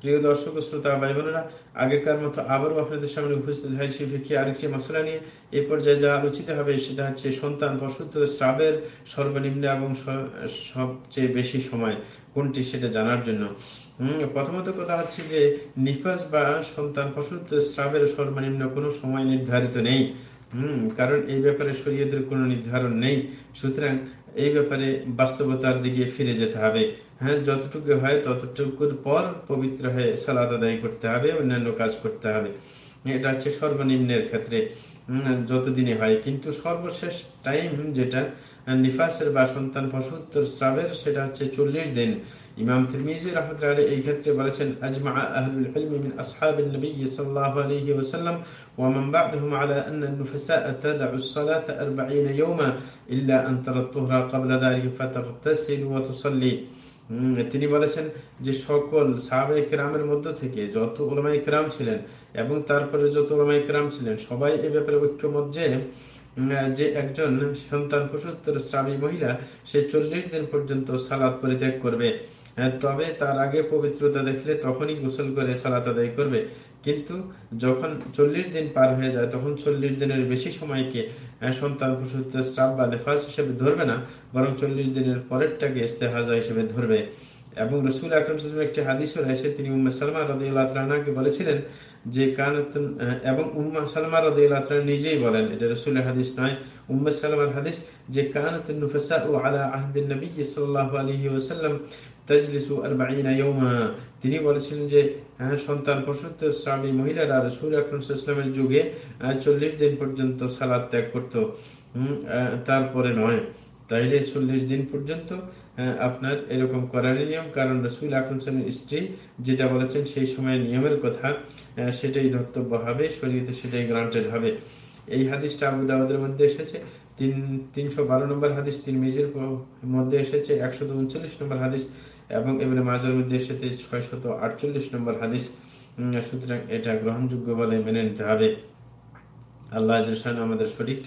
প্রিয় দর্শক শ্রোতা ভাই বোনেরা, আগেকার মতো আবারও আপনাদের সামনে উপস্থিত হয়েছি। ফিকি আরেকটি মশলা নিয়ে। এই পর্যায়ে যা আলোচিত হবে সেটা হচ্ছে সন্তান প্রসূত স্রাবের সর্বনিম্ন এবং সবচেয়ে বেশি সময় কোনটি সেটা জানার জন্য। প্রথমত কথা হচ্ছে যে নিফাস বা সন্তান প্রসূত স্রাবের সর্বনিম্ন কোনো সময় নির্ধারিত নেই। কারণ এই ব্যাপারে শরীয়তের কোনো নির্ধারণ নেই। সুতরাং এই ব্যাপারে বাস্তবতার দিকে ফিরে যেতে হবে। হ্যাঁ যতটুকু হয় ততটুকুর পর পবিত্র হয়ে সালাদ আদায় করতে হবে, অন্যান্য কাজ করতে হবে। এটা হচ্ছে সর্বনিম্নের ক্ষেত্রে। যতদিনে হয়। কিন্তু সর্বশেষ টাইম যেটা, নিফাসের বা সন্তান পশুত্তর স্রাবের সেটা হচ্ছে চল্লিশ দিন। ইমাম তিরমিজি রহমতুল্লাহ এই ক্ষেত্রে বলেছেন আজমা আহলুল ইলমি মিন আসহাবিন নবী সাল্লাল্লাহু আলাইহি ওয়াসাল্লাম ওয়া মান বা'দাহুম আলা আন্না আন-নুফাসা তাদ'u 40 ইয়াওমা ইল্লা আন তারা আত-তুহরা ক্বাবলা যালিকা ফাতাগতাসিল তিনি বলেছেন যে সকল সাহাবাই কেরামের মধ্য থেকে যত ওলামাই কেরাম ছিলেন এবং তারপরে যত ওলামাই কেরাম ছিলেন, সবাই এ ব্যাপারে ঐক্যমত যে যে একজন সন্তান প্রসূত্তর স্বামী মহিলা, সে চল্লিশ দিন পর্যন্ত সালাদ পরিত্যাগ করবে। তবে তার আগে পবিত্রতা দেখলে তখনই গোসল করে সালাত আদায় করবে। কিন্তু যখন চল্লিশ দিন পার হয়ে যায়, তখন চল্লিশ দিনের বেশি সময়কে সন্তান প্রসূত্রের শ্রাপ বা নেফাস হিসেবে ধরবে না, বরং চল্লিশ দিনের পরেরটাকে ইস্তেহাজা হিসেবে ধরবে। এবং রসুল আকরম একটি হাদিসও রয়েছে তিনি উম্মে সালমা রদাকে বলেছিলেন যে কানত এবং উম্মা সালমা রদাহ নিজেই বলেন এটা রসুলের হাদিস নয় উম্মে সালমার হাদিস যে কানত নুফসা ও আলা আহদিন নবী সাল্লাহ আলহি ওসাল্লাম তাজলিসু আরবাইনা তিনি বলেছিলেন যে হ্যাঁ, সন্তান প্রসূত স্বামী মহিলারা রসুল আকরম ইসলামের যুগে চল্লিশ দিন পর্যন্ত সালাদ ত্যাগ করত। তারপরে নয়। তাইলে চল্লিশ দিন পর্যন্ত আপনার এরকম করার নিয়ম। কারণ রসুল আকরম স্ত্রী যেটা বলেছেন, সেই সময় নিয়মের কথা সেটাই ধর্তব্য হবে শরীরে সেটাই গ্রান্টেড হবে। এই হাদিসটা আবু দাবাদের মধ্যে এসেছে। তিন, তিনশো বারো নম্বর হাদিস তিন মেজের মধ্যে এসেছে একশত উনচল্লিশ নম্বর হাদিস এবং এবারে মাঝের মধ্যে এসেছে ছয় শত আটচল্লিশ নম্বর হাদিস। সুতরাং এটা গ্রহণযোগ্য বলে মেনে নিতে হবে। আল্লাহ আমাদের সঠিক